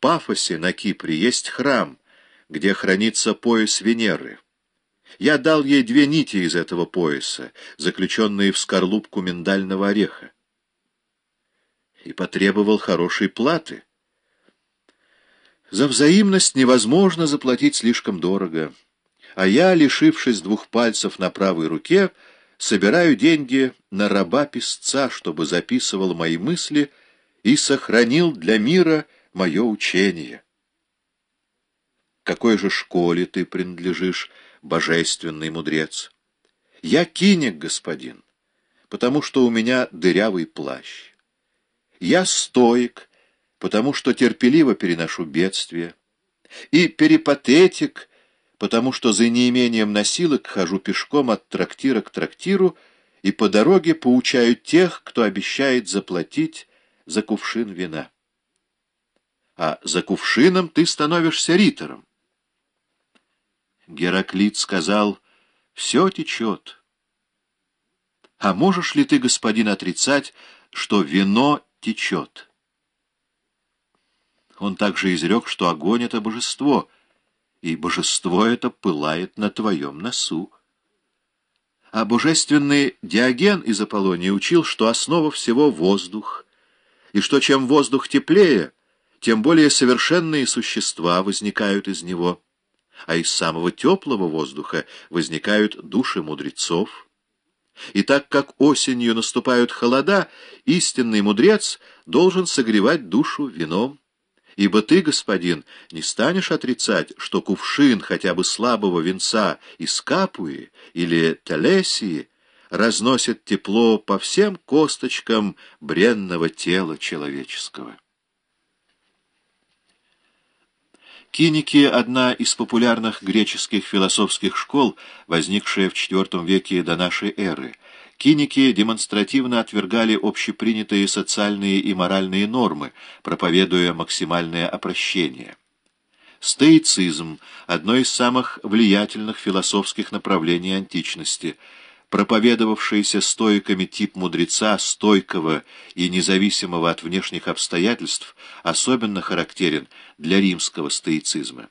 Пафосе на Кипре есть храм, где хранится пояс Венеры. Я дал ей две нити из этого пояса, заключенные в скорлупку миндального ореха, и потребовал хорошей платы. За взаимность невозможно заплатить слишком дорого, а я, лишившись двух пальцев на правой руке, собираю деньги на раба-писца, чтобы записывал мои мысли и сохранил для мира мое учение. Какой же школе ты принадлежишь, божественный мудрец? Я кинек, господин, потому что у меня дырявый плащ. Я стоик, потому что терпеливо переношу бедствия. И перипатетик, потому что за неимением носилок хожу пешком от трактира к трактиру и по дороге поучаю тех, кто обещает заплатить за кувшин вина. А за кувшином ты становишься ритором. Гераклит сказал, все течет. А можешь ли ты, господин, отрицать, что вино течет? Он также изрек, что огонь — это божество, и божество это пылает на твоем носу. А божественный Диоген из Аполлонии учил, что основа всего — воздух, и что чем воздух теплее, тем более совершенные существа возникают из него а из самого теплого воздуха возникают души мудрецов. И так как осенью наступают холода, истинный мудрец должен согревать душу вином. Ибо ты, господин, не станешь отрицать, что кувшин хотя бы слабого венца из Капуи или Телесии разносит тепло по всем косточкам бренного тела человеческого. Киники — одна из популярных греческих философских школ, возникшая в IV веке до нашей эры. Киники демонстративно отвергали общепринятые социальные и моральные нормы, проповедуя максимальное опрощение. Стоицизм — одно из самых влиятельных философских направлений античности — проповедовавшийся стоиками тип мудреца, стойкого и независимого от внешних обстоятельств, особенно характерен для римского стоицизма.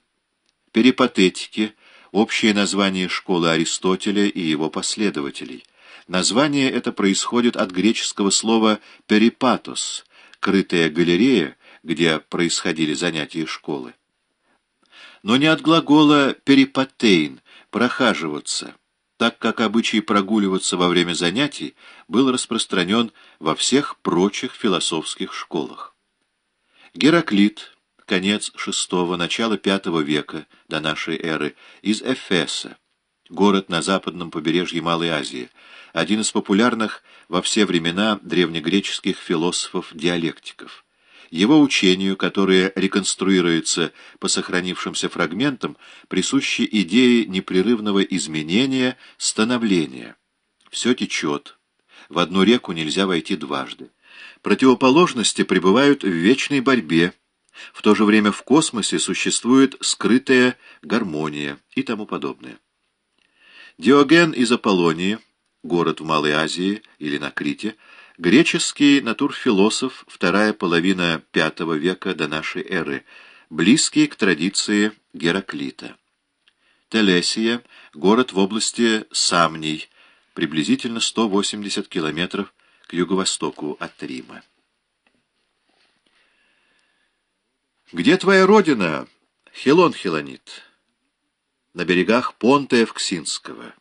Перипатетики – общее название школы Аристотеля и его последователей. Название это происходит от греческого слова «перипатос» – крытая галерея, где происходили занятия школы. Но не от глагола «перипатейн» – «прохаживаться», так как обычай прогуливаться во время занятий был распространен во всех прочих философских школах. Гераклит, конец VI – начало V века до нашей эры, из Эфеса, город на западном побережье Малой Азии, один из популярных во все времена древнегреческих философов-диалектиков. Его учению, которое реконструируется по сохранившимся фрагментам, присущи идеи непрерывного изменения, становления. Все течет. В одну реку нельзя войти дважды. Противоположности пребывают в вечной борьбе. В то же время в космосе существует скрытая гармония и тому подобное. Диоген из Аполлонии, город в Малой Азии или на Крите, Греческий натурфилософ, вторая половина V века до нашей эры, близкий к традиции Гераклита. Телесия – город в области Самний, приблизительно 180 километров к юго-востоку от Рима. «Где твоя родина, Хилон Хилонит?» «На берегах Понта Евксинского.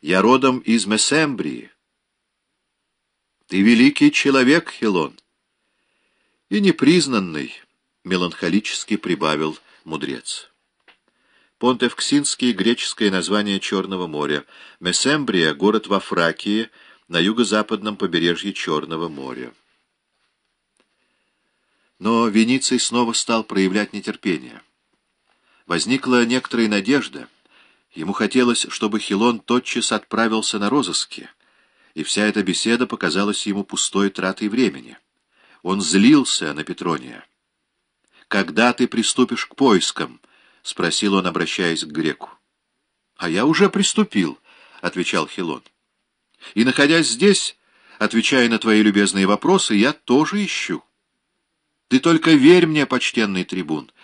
Я родом из Месембрии». Ты великий человек, Хилон. И непризнанный, меланхолически прибавил мудрец. Понтевксинский — греческое название Черного моря. Месембрия — город во Фракии, на юго-западном побережье Черного моря. Но Вениций снова стал проявлять нетерпение. Возникла некоторая надежда. Ему хотелось, чтобы Хилон тотчас отправился на розыски и вся эта беседа показалась ему пустой тратой времени. Он злился на Петрония. «Когда ты приступишь к поискам?» — спросил он, обращаясь к греку. «А я уже приступил», — отвечал Хилон. «И, находясь здесь, отвечая на твои любезные вопросы, я тоже ищу». Ты только верь мне, почтенный трибун,